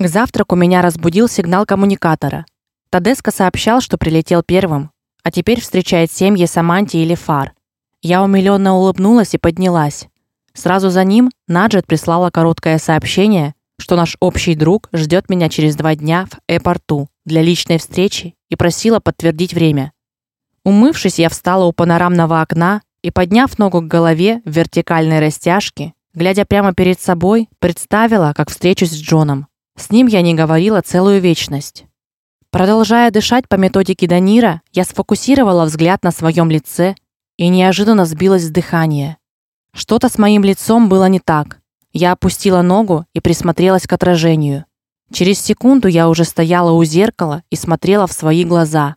К завтраку меня разбудил сигнал коммуникатора. Тадеска сообщал, что прилетел первым, а теперь встречает семьи Саманти или Фар. Я умилённо улыбнулась и поднялась. Сразу за ним Наджет прислала короткое сообщение, что наш общий друг ждет меня через два дня в аэропорту для личной встречи и просила подтвердить время. Умывшись, я встала у панорамного окна и, подняв ногу к голове в вертикальной растяжке, глядя прямо перед собой, представила, как встречусь с Джоном. С ним я не говорила целую вечность. Продолжая дышать по методике Данира, я сфокусировала взгляд на своем лице и неожиданно сбилось с дыхания. Что-то с моим лицом было не так. Я опустила ногу и присмотрелась к отражению. Через секунду я уже стояла у зеркала и смотрела в свои глаза.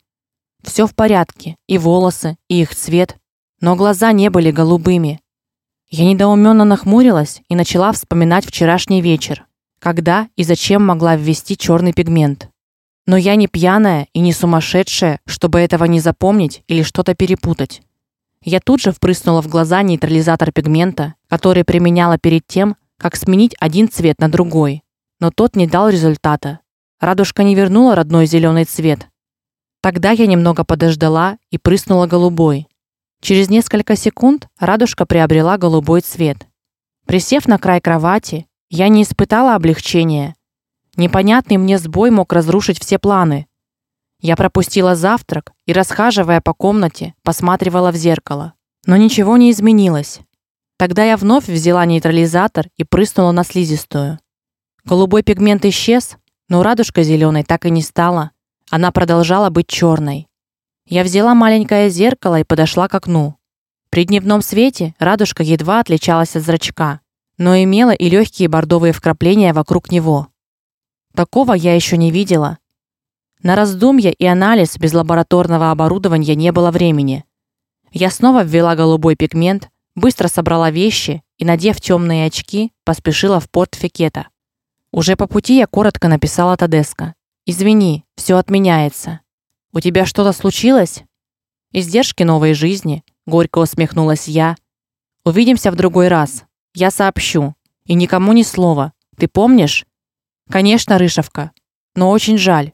Все в порядке, и волосы, и их цвет, но глаза не были голубыми. Я недоуменно нахмурилась и начала вспоминать вчерашний вечер когда и зачем могла ввести черный пигмент. Но я не пьяная и не сумасшедшая, чтобы этого не запомнить или что-то перепутать. Я тут же впрыснула в глаза нейтрализатор пигмента, который применяла перед тем, как сменить один цвет на другой, но тот не дал результата. Радужка не вернула родной зеленый цвет. Тогда я немного подождала и прыснула голубой. Через несколько секунд радужка приобрела голубой цвет. Присев на край кровати, я не испытала облегчения. Непонятный мне сбой мог разрушить все планы. Я пропустила завтрак и, расхаживая по комнате, посматривала в зеркало, но ничего не изменилось. Тогда я вновь взяла нейтрализатор и прыснула на слизистую. Голубой пигмент исчез, но радужка зеленой так и не стала. Она продолжала быть черной. Я взяла маленькое зеркало и подошла к окну. При дневном свете радужка едва отличалась от зрачка но имела и легкие бордовые вкрапления вокруг него. Такого я еще не видела. На раздумья и анализ без лабораторного оборудования не было времени. Я снова ввела голубой пигмент, быстро собрала вещи и, надев темные очки, поспешила в порт Фикета. Уже по пути я коротко написала Тадеска: "Извини, все отменяется. У тебя что-то случилось?" Издержки новой жизни, горько усмехнулась я. Увидимся в другой раз. Я сообщу. И никому ни слова. Ты помнишь? Конечно, Рышевка. Но очень жаль.